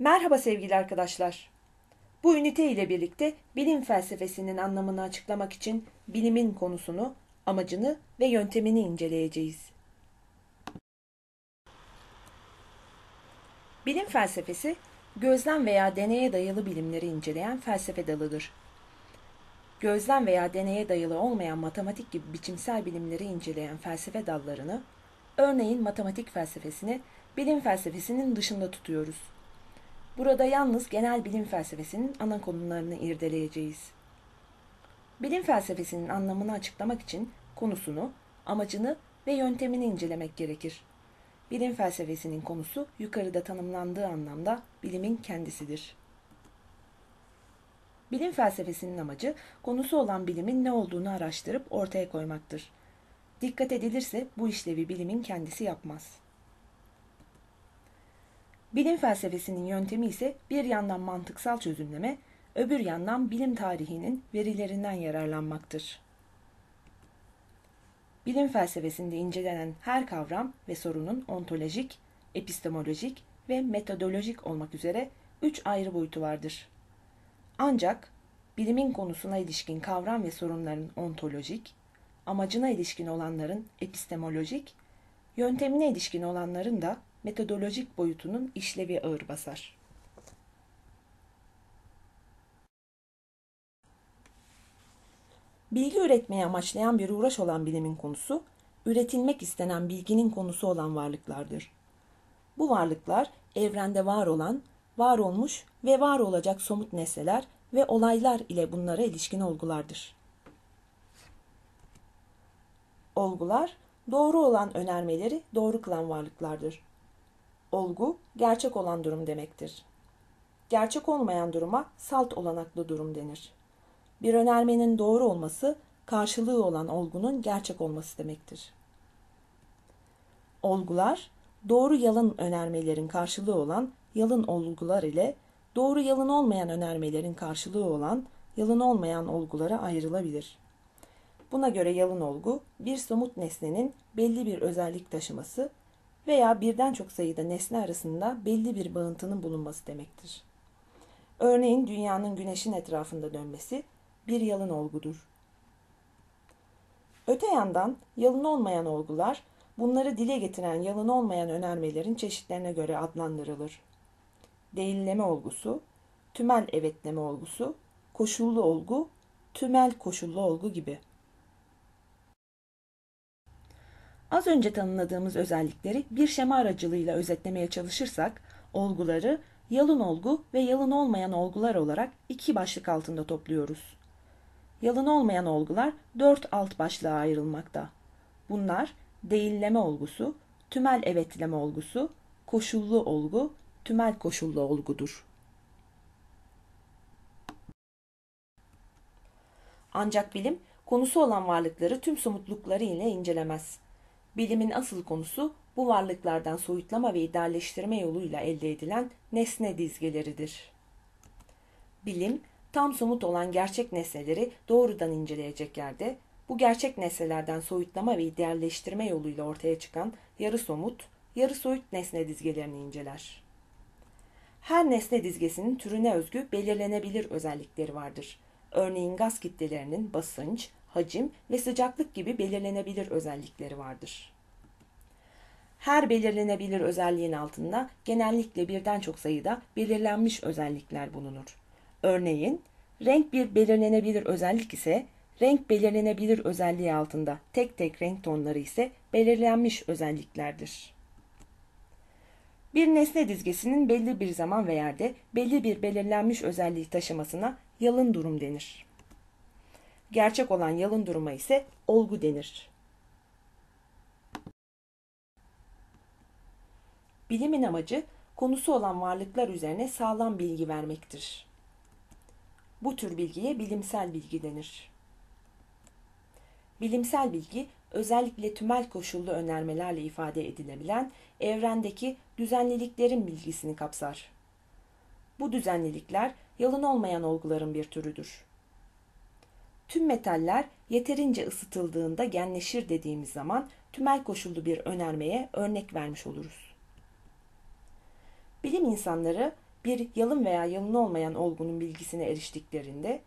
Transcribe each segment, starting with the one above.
Merhaba sevgili arkadaşlar. Bu ünite ile birlikte bilim felsefesinin anlamını açıklamak için bilimin konusunu, amacını ve yöntemini inceleyeceğiz. Bilim felsefesi, gözlem veya deneye dayalı bilimleri inceleyen felsefe dalıdır. Gözlem veya deneye dayalı olmayan matematik gibi biçimsel bilimleri inceleyen felsefe dallarını, örneğin matematik felsefesini, bilim felsefesinin dışında tutuyoruz. Burada yalnız genel bilim felsefesinin ana konularını irdeleyeceğiz. Bilim felsefesinin anlamını açıklamak için konusunu, amacını ve yöntemini incelemek gerekir. Bilim felsefesinin konusu yukarıda tanımlandığı anlamda bilimin kendisidir. Bilim felsefesinin amacı konusu olan bilimin ne olduğunu araştırıp ortaya koymaktır. Dikkat edilirse bu işlevi bilimin kendisi yapmaz. Bilim felsefesinin yöntemi ise bir yandan mantıksal çözümleme, öbür yandan bilim tarihinin verilerinden yararlanmaktır. Bilim felsefesinde incelenen her kavram ve sorunun ontolojik, epistemolojik ve metodolojik olmak üzere üç ayrı boyutu vardır. Ancak bilimin konusuna ilişkin kavram ve sorunların ontolojik, amacına ilişkin olanların epistemolojik, yöntemine ilişkin olanların da metodolojik boyutunun işlevi ağır basar. Bilgi üretmeyi amaçlayan bir uğraş olan bilimin konusu, üretilmek istenen bilginin konusu olan varlıklardır. Bu varlıklar evrende var olan, var olmuş ve var olacak somut nesneler ve olaylar ile bunlara ilişkin olgulardır. Olgular, doğru olan önermeleri doğru kılan varlıklardır. Olgu, gerçek olan durum demektir. Gerçek olmayan duruma salt olanaklı durum denir. Bir önermenin doğru olması, karşılığı olan olgunun gerçek olması demektir. Olgular, doğru yalın önermelerin karşılığı olan yalın olgular ile doğru yalın olmayan önermelerin karşılığı olan yalın olmayan olgulara ayrılabilir. Buna göre yalın olgu, bir somut nesnenin belli bir özellik taşıması veya birden çok sayıda nesne arasında belli bir bağıntının bulunması demektir. Örneğin dünyanın güneşin etrafında dönmesi bir yalın olgudur. Öte yandan yalın olmayan olgular bunları dile getiren yalın olmayan önermelerin çeşitlerine göre adlandırılır. Değilleme olgusu, tümel evetleme olgusu, koşullu olgu, tümel koşullu olgu gibi. Az önce tanımladığımız özellikleri bir şema aracılığıyla özetlemeye çalışırsak, olguları yalın olgu ve yalın olmayan olgular olarak iki başlık altında topluyoruz. Yalın olmayan olgular dört alt başlığa ayrılmakta. Bunlar değilleme olgusu, tümel evetleme olgusu, koşullu olgu, tümel koşullu olgudur. Ancak bilim konusu olan varlıkları tüm somutlukları ile incelemez. Bilimin asıl konusu bu varlıklardan soyutlama ve idealleştirme yoluyla elde edilen nesne dizgeleridir. Bilim, tam somut olan gerçek nesneleri doğrudan inceleyecek yerde, bu gerçek nesnelerden soyutlama ve idealleştirme yoluyla ortaya çıkan yarı somut, yarı soyut nesne dizgelerini inceler. Her nesne dizgesinin türüne özgü belirlenebilir özellikleri vardır. Örneğin gaz kitlelerinin basınç, hacim ve sıcaklık gibi belirlenebilir özellikleri vardır. Her belirlenebilir özelliğin altında genellikle birden çok sayıda belirlenmiş özellikler bulunur. Örneğin renk bir belirlenebilir özellik ise renk belirlenebilir özelliği altında tek tek renk tonları ise belirlenmiş özelliklerdir. Bir nesne dizgesinin belli bir zaman ve yerde belli bir belirlenmiş özelliği taşımasına yalın durum denir. Gerçek olan yalın duruma ise olgu denir. Bilimin amacı konusu olan varlıklar üzerine sağlam bilgi vermektir. Bu tür bilgiye bilimsel bilgi denir. Bilimsel bilgi özellikle tümel koşullu önermelerle ifade edilebilen evrendeki düzenliliklerin bilgisini kapsar. Bu düzenlilikler yalın olmayan olguların bir türüdür. Tüm metaller yeterince ısıtıldığında genleşir dediğimiz zaman tümel koşullu bir önermeye örnek vermiş oluruz. Bilim insanları bir yalın veya yalın olmayan olgunun bilgisine eriştiklerinde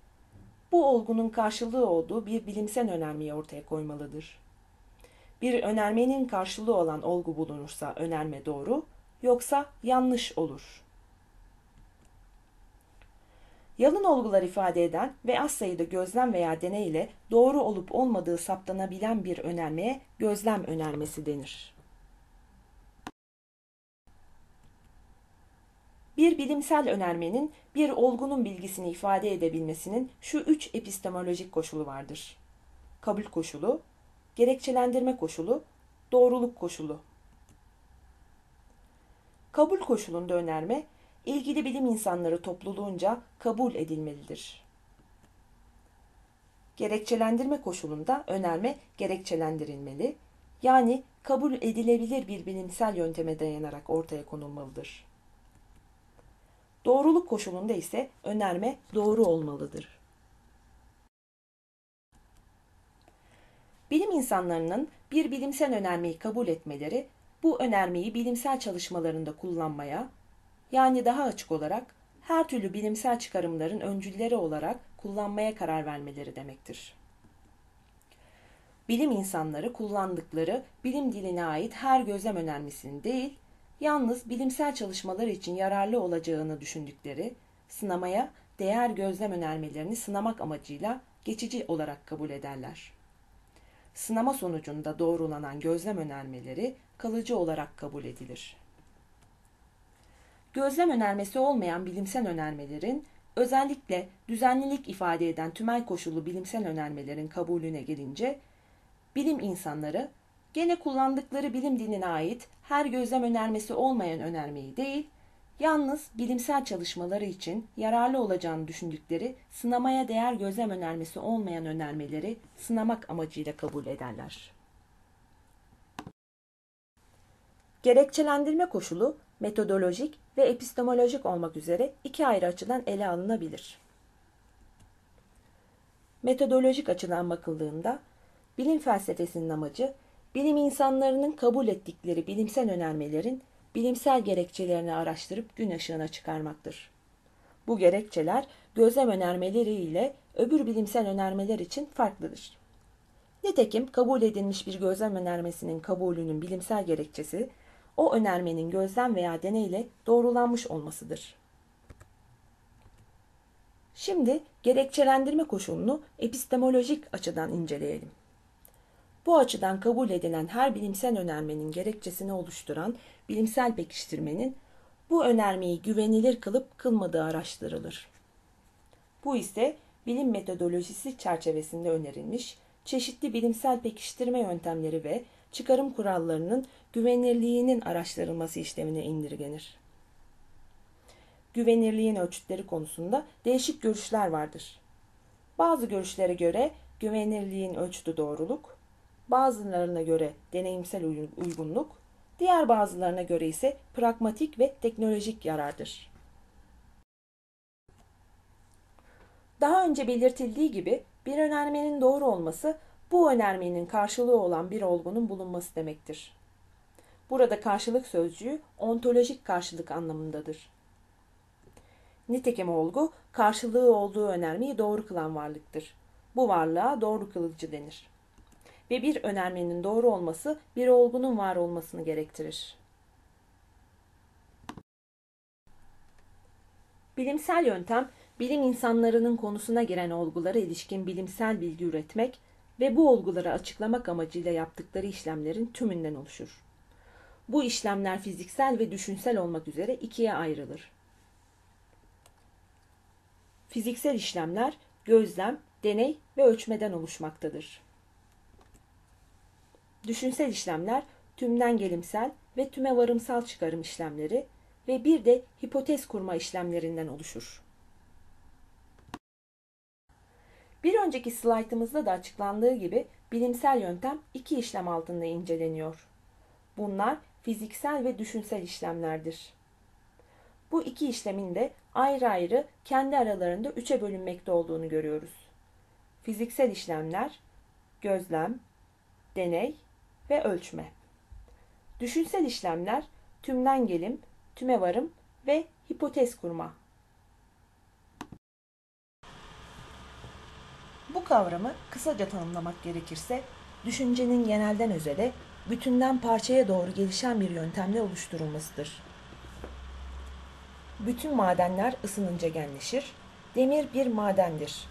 bu olgunun karşılığı olduğu bir bilimsel önermeyi ortaya koymalıdır. Bir önermenin karşılığı olan olgu bulunursa önerme doğru, yoksa yanlış olur. Yalın olgular ifade eden ve az sayıda gözlem veya deney ile doğru olup olmadığı saptanabilen bir önermeye gözlem önermesi denir. Bir bilimsel önermenin bir olgunun bilgisini ifade edebilmesinin şu üç epistemolojik koşulu vardır. Kabul koşulu, gerekçelendirme koşulu, doğruluk koşulu. Kabul koşulunda önerme, ilgili bilim insanları topluluğunca kabul edilmelidir. Gerekçelendirme koşulunda önerme gerekçelendirilmeli, yani kabul edilebilir bir bilimsel yönteme dayanarak ortaya konulmalıdır. Doğruluk koşulunda ise önerme doğru olmalıdır. Bilim insanlarının bir bilimsel önermeyi kabul etmeleri, bu önermeyi bilimsel çalışmalarında kullanmaya, yani daha açık olarak her türlü bilimsel çıkarımların öncülleri olarak kullanmaya karar vermeleri demektir. Bilim insanları kullandıkları bilim diline ait her gözlem önermesini değil, yalnız bilimsel çalışmalar için yararlı olacağını düşündükleri sınamaya değer gözlem önermelerini sınamak amacıyla geçici olarak kabul ederler. Sınama sonucunda doğrulanan gözlem önermeleri kalıcı olarak kabul edilir. Gözlem önermesi olmayan bilimsel önermelerin özellikle düzenlilik ifade eden tümel koşullu bilimsel önermelerin kabulüne gelince bilim insanları gene kullandıkları bilim dinine ait her gözlem önermesi olmayan önermeyi değil, yalnız bilimsel çalışmaları için yararlı olacağını düşündükleri sınamaya değer gözlem önermesi olmayan önermeleri sınamak amacıyla kabul ederler. Gerekçelendirme koşulu metodolojik ve epistemolojik olmak üzere iki ayrı açıdan ele alınabilir. Metodolojik açıdan bakıldığında bilim felsefesinin amacı bilim insanlarının kabul ettikleri bilimsel önermelerin bilimsel gerekçelerini araştırıp gün ışığına çıkarmaktır. Bu gerekçeler gözlem önermeleri ile öbür bilimsel önermeler için farklıdır. Nitekim kabul edilmiş bir gözlem önermesinin kabulünün bilimsel gerekçesi o önermenin gözlem veya deneyle doğrulanmış olmasıdır. Şimdi gerekçelendirme koşulunu epistemolojik açıdan inceleyelim. Bu açıdan kabul edilen her bilimsel önermenin gerekçesini oluşturan bilimsel pekiştirmenin bu önermeyi güvenilir kılıp kılmadığı araştırılır. Bu ise bilim metodolojisi çerçevesinde önerilmiş çeşitli bilimsel pekiştirme yöntemleri ve çıkarım kurallarının güvenirliğinin araştırılması işlemine indirgenir. Güvenirliğin ölçütleri konusunda değişik görüşler vardır. Bazı görüşlere göre güvenirliğin ölçütü doğruluk, bazılarına göre deneyimsel uygunluk, diğer bazılarına göre ise pragmatik ve teknolojik yarardır. Daha önce belirtildiği gibi bir önermenin doğru olması bu önermenin karşılığı olan bir olgunun bulunması demektir. Burada karşılık sözcüğü ontolojik karşılık anlamındadır. Nitekim olgu karşılığı olduğu önermeyi doğru kılan varlıktır. Bu varlığa doğru kılıcı denir. Ve bir önermenin doğru olması bir olgunun var olmasını gerektirir. Bilimsel yöntem, bilim insanlarının konusuna giren olgulara ilişkin bilimsel bilgi üretmek ve bu olguları açıklamak amacıyla yaptıkları işlemlerin tümünden oluşur. Bu işlemler fiziksel ve düşünsel olmak üzere ikiye ayrılır. Fiziksel işlemler gözlem, deney ve ölçmeden oluşmaktadır. Düşünsel işlemler tümden gelimsel ve tüme varımsal çıkarım işlemleri ve bir de hipotez kurma işlemlerinden oluşur. Bir önceki slaytımızda da açıklandığı gibi bilimsel yöntem iki işlem altında inceleniyor. Bunlar fiziksel ve düşünsel işlemlerdir. Bu iki işlemin de ayrı ayrı kendi aralarında üçe bölünmekte olduğunu görüyoruz. Fiziksel işlemler, gözlem, deney ve ölçme. Düşünsel işlemler, tümden gelim, tüme varım ve hipotez kurma. Bu kavramı kısaca tanımlamak gerekirse, düşüncenin genelden özele, bütünden parçaya doğru gelişen bir yöntemle oluşturulmasıdır. Bütün madenler ısınınca genleşir. Demir bir madendir.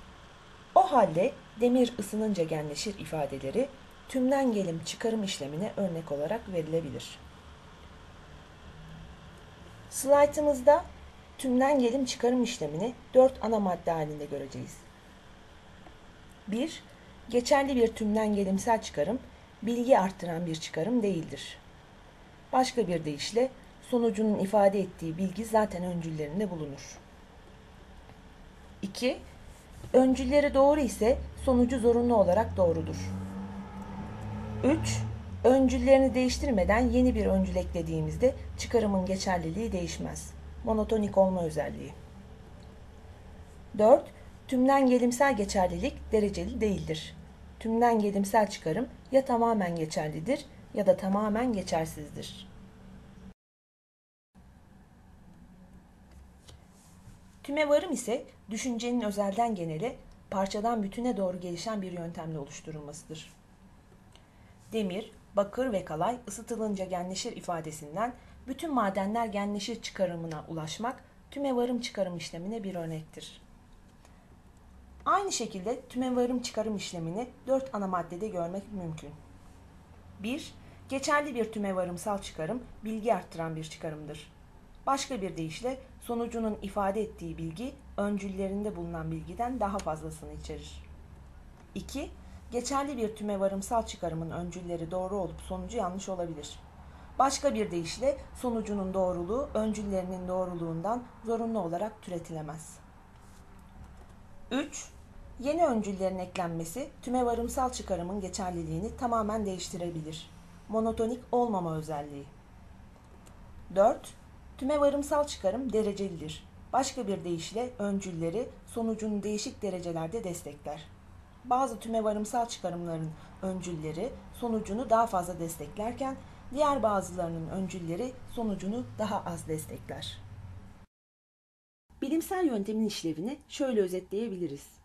O halde demir ısınınca genleşir ifadeleri tümden gelim çıkarım işlemine örnek olarak verilebilir. Slaytımızda tümden gelim çıkarım işlemini dört ana madde halinde göreceğiz. 1. Geçerli bir tümden gelimsel çıkarım, bilgi arttıran bir çıkarım değildir. Başka bir deyişle, sonucunun ifade ettiği bilgi zaten öncüllerinde bulunur. 2. Öncülleri doğru ise sonucu zorunlu olarak doğrudur. 3. Öncüllerini değiştirmeden yeni bir öncül eklediğimizde çıkarımın geçerliliği değişmez. Monotonik olma özelliği. 4. Tümden gelimsel geçerlilik dereceli değildir. Tümden gelimsel çıkarım ya tamamen geçerlidir ya da tamamen geçersizdir. Tüme varım ise düşüncenin özelden genele, parçadan bütüne doğru gelişen bir yöntemle oluşturulmasıdır. Demir, bakır ve kalay ısıtılınca genleşir ifadesinden bütün madenler genleşir çıkarımına ulaşmak tüme varım çıkarım işlemine bir örnektir. Aynı şekilde tüme varım çıkarım işlemini dört ana maddede görmek mümkün. 1. Geçerli bir tüme varımsal çıkarım bilgi arttıran bir çıkarımdır. Başka bir deyişle sonucunun ifade ettiği bilgi öncüllerinde bulunan bilgiden daha fazlasını içerir. 2. Geçerli bir tüme varımsal çıkarımın öncülleri doğru olup sonucu yanlış olabilir. Başka bir deyişle sonucunun doğruluğu öncüllerinin doğruluğundan zorunlu olarak türetilemez. 3. Yeni öncüllerin eklenmesi tüme varımsal çıkarımın geçerliliğini tamamen değiştirebilir. Monotonik olmama özelliği. 4. Tüme varımsal çıkarım derecelidir. Başka bir deyişle öncülleri sonucunu değişik derecelerde destekler. Bazı tüme varımsal çıkarımların öncülleri sonucunu daha fazla desteklerken diğer bazılarının öncülleri sonucunu daha az destekler. Bilimsel yöntemin işlevini şöyle özetleyebiliriz.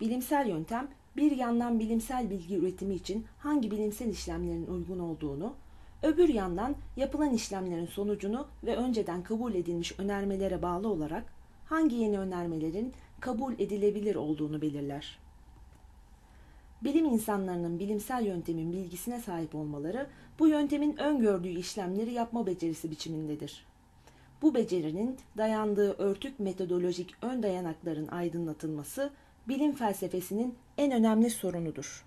Bilimsel yöntem bir yandan bilimsel bilgi üretimi için hangi bilimsel işlemlerin uygun olduğunu, öbür yandan yapılan işlemlerin sonucunu ve önceden kabul edilmiş önermelere bağlı olarak hangi yeni önermelerin kabul edilebilir olduğunu belirler. Bilim insanlarının bilimsel yöntemin bilgisine sahip olmaları bu yöntemin öngördüğü işlemleri yapma becerisi biçimindedir. Bu becerinin dayandığı örtük metodolojik ön dayanakların aydınlatılması bilim felsefesinin en önemli sorunudur.